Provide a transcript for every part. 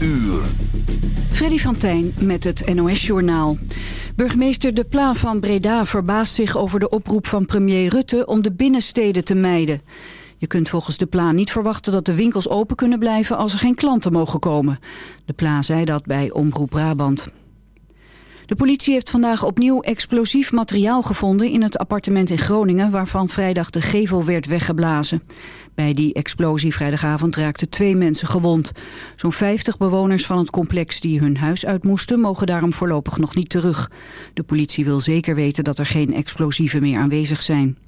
uur. Freddy van met het NOS-journaal. Burgemeester De Pla van Breda verbaast zich over de oproep van premier Rutte om de binnensteden te mijden. Je kunt volgens De Pla niet verwachten dat de winkels open kunnen blijven als er geen klanten mogen komen. De Pla zei dat bij Omroep Brabant. De politie heeft vandaag opnieuw explosief materiaal gevonden in het appartement in Groningen waarvan vrijdag de gevel werd weggeblazen. Bij die explosie vrijdagavond raakten twee mensen gewond. Zo'n 50 bewoners van het complex die hun huis uit moesten mogen daarom voorlopig nog niet terug. De politie wil zeker weten dat er geen explosieven meer aanwezig zijn.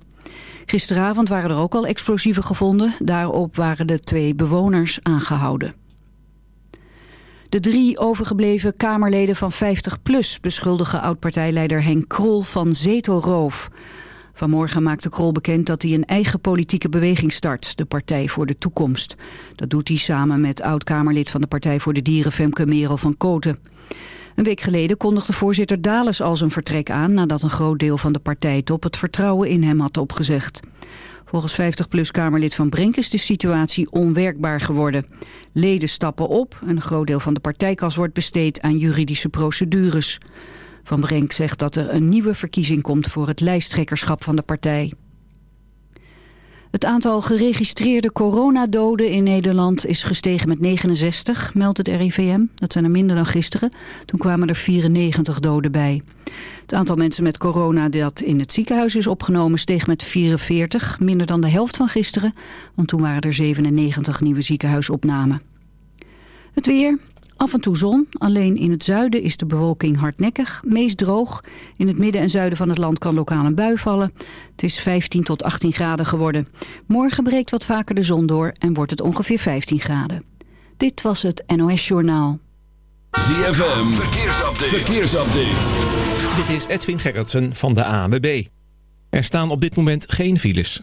Gisteravond waren er ook al explosieven gevonden. Daarop waren de twee bewoners aangehouden. De drie overgebleven Kamerleden van 50PLUS beschuldigen oud-partijleider Henk Krol van zetelroof. Vanmorgen maakte Krol bekend dat hij een eigen politieke beweging start, de Partij voor de Toekomst. Dat doet hij samen met oud-Kamerlid van de Partij voor de Dieren Femke Merel van Koten. Een week geleden kondigde voorzitter Dales al zijn vertrek aan... nadat een groot deel van de partijtop het vertrouwen in hem had opgezegd. Volgens 50PLUS-Kamerlid Van Brink is de situatie onwerkbaar geworden. Leden stappen op en een groot deel van de partijkas wordt besteed aan juridische procedures. Van Brink zegt dat er een nieuwe verkiezing komt voor het lijsttrekkerschap van de partij. Het aantal geregistreerde coronadoden in Nederland is gestegen met 69, meldt het RIVM. Dat zijn er minder dan gisteren. Toen kwamen er 94 doden bij. Het aantal mensen met corona dat in het ziekenhuis is opgenomen steeg met 44, minder dan de helft van gisteren. Want toen waren er 97 nieuwe ziekenhuisopnamen. Het weer, Af en toe zon, alleen in het zuiden is de bewolking hardnekkig, meest droog. In het midden en zuiden van het land kan lokaal een bui vallen. Het is 15 tot 18 graden geworden. Morgen breekt wat vaker de zon door en wordt het ongeveer 15 graden. Dit was het NOS Journaal. ZFM, verkeersupdate. verkeersupdate. Dit is Edwin Gerritsen van de ANWB. Er staan op dit moment geen files.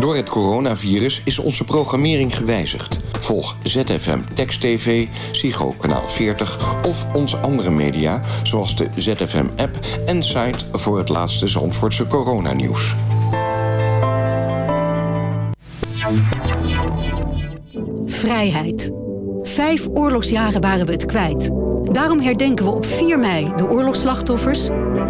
Door het coronavirus is onze programmering gewijzigd. Volg ZFM Text TV, Psycho Kanaal 40 of onze andere media... zoals de ZFM-app en site voor het laatste Zandvoortse coronanieuws. Vrijheid. Vijf oorlogsjaren waren we het kwijt. Daarom herdenken we op 4 mei de oorlogsslachtoffers...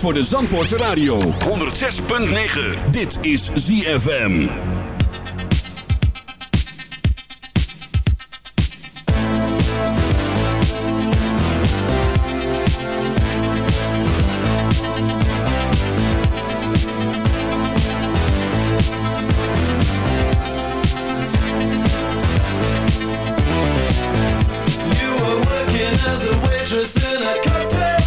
voor de Zandvoortse Radio. 106.9. Dit is ZFM. You were working as a waitress in a cocktail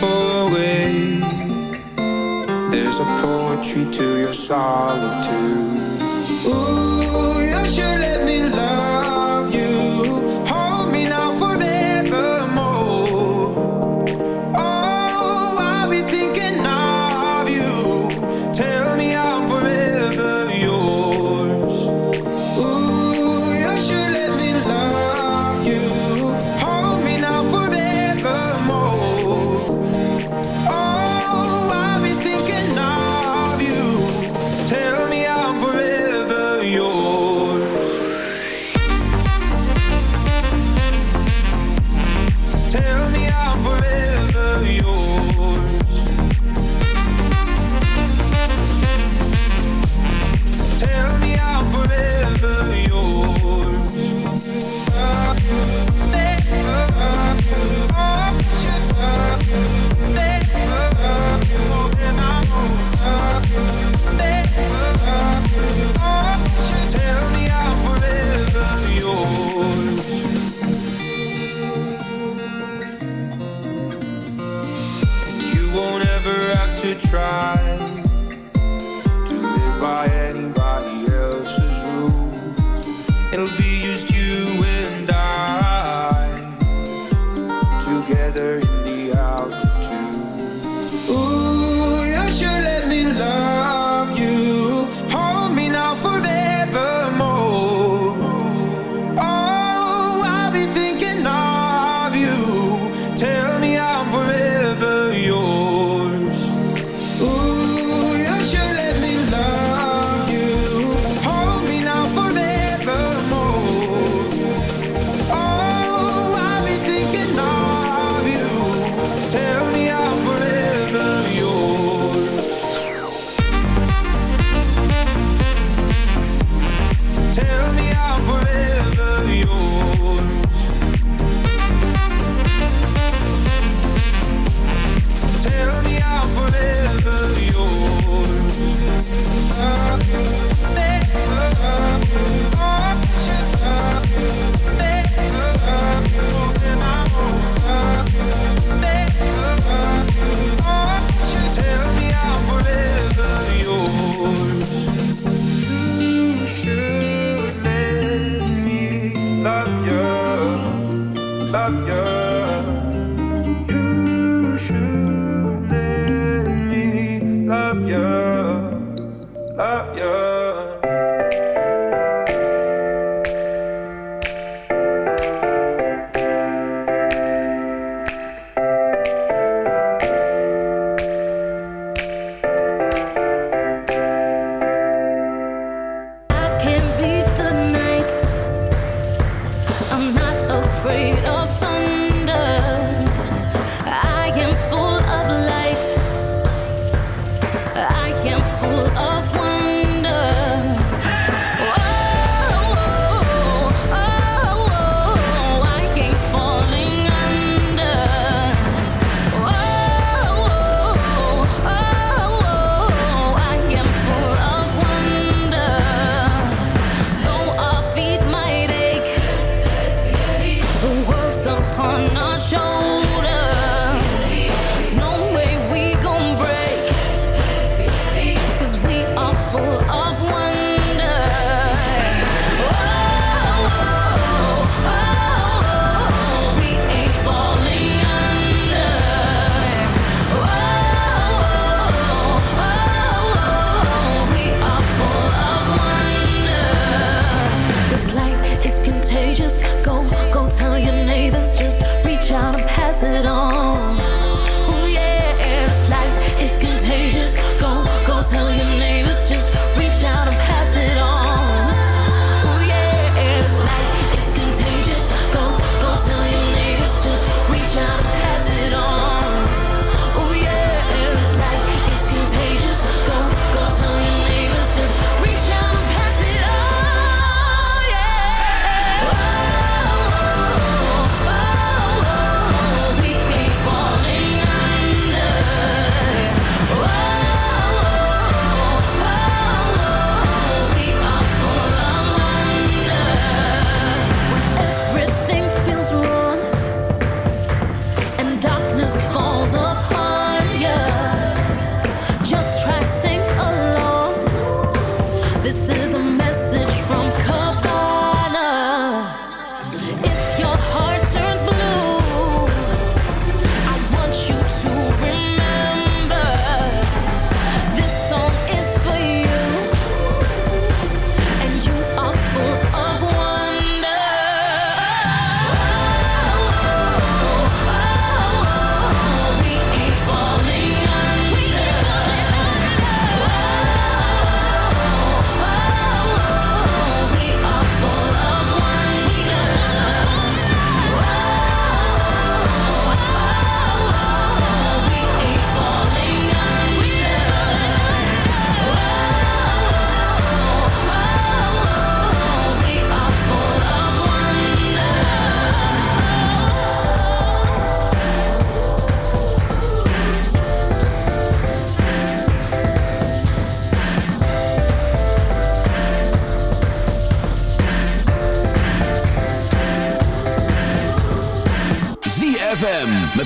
far way, There's a poetry to your solitude. Ooh, you should let me love.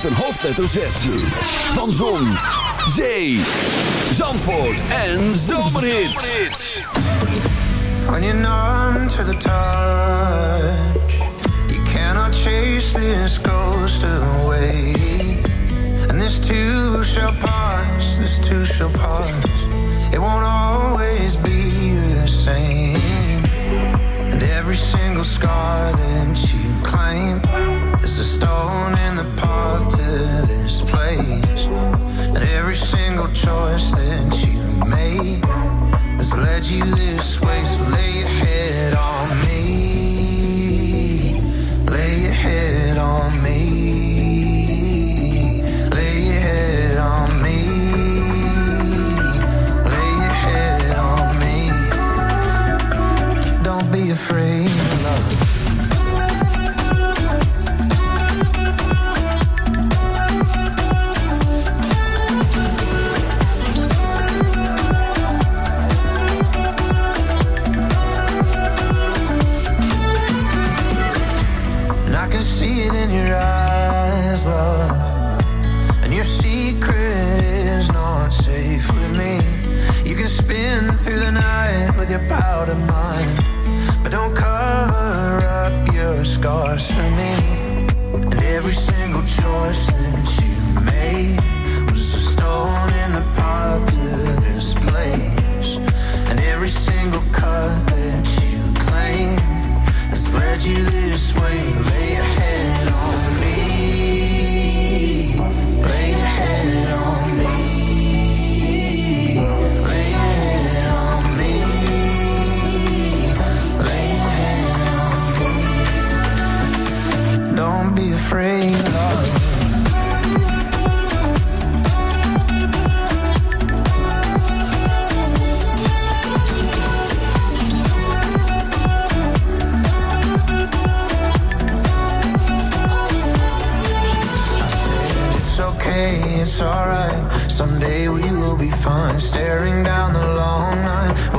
Hoofdletter Z. Van Zon, Zee, Zandvoort en Zomerhits. When you're numb to the touch, you cannot chase this ghost away. And this too shall pass, this too shall pass. It won't always be the same. And every single scar that you single choice that you made has led you this way. So lay your head on through the night with your powder mind. But don't cover up your scars for me. And every single choice that you made was a stone in the path to this place. And every single cut that you claim has led you this way. Afraid, okay, it's alright. Someday we will be fine. Staring down the long night,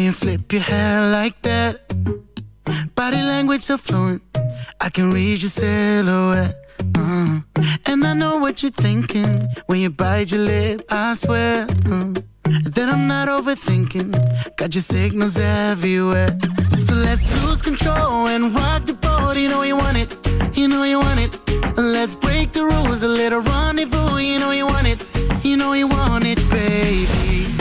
when you flip your hair like that? Body language so fluent, I can read your silhouette. Uh, and I know what you're thinking when you bite your lip, I swear. Uh, that I'm not overthinking, got your signals everywhere. So let's lose control and rock the boat. You know you want it, you know you want it. Let's break the rules, a little rendezvous. You know you want it, you know you want it, baby.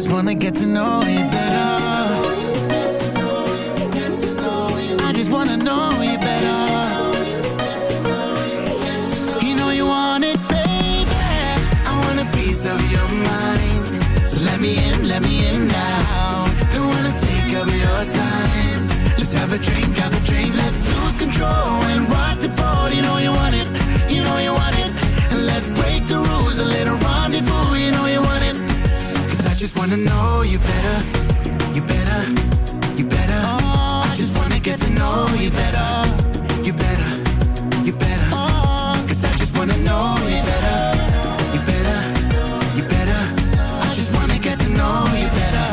I just wanna get to know you better. I just wanna know you better. You know you want it, baby. I want a piece of your mind. So let me in, let me in now. Don't wanna take up your time. Let's have a drink, have a drink. Let's lose control just wanna know you better, you better, you better. I just wanna get to know you better, you better, you better. Cause I just wanna know you better, you better, you better. I just wanna get to know you better,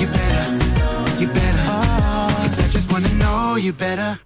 you better, you better. Cause I just wanna know you better.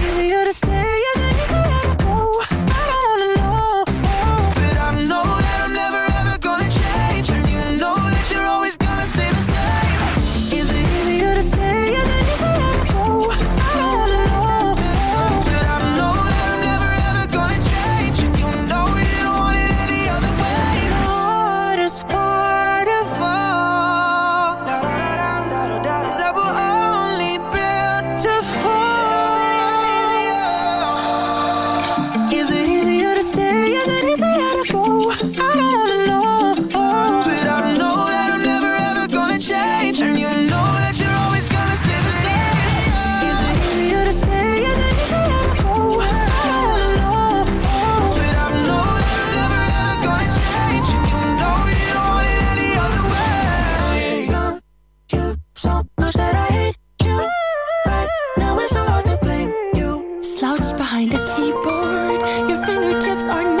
lives are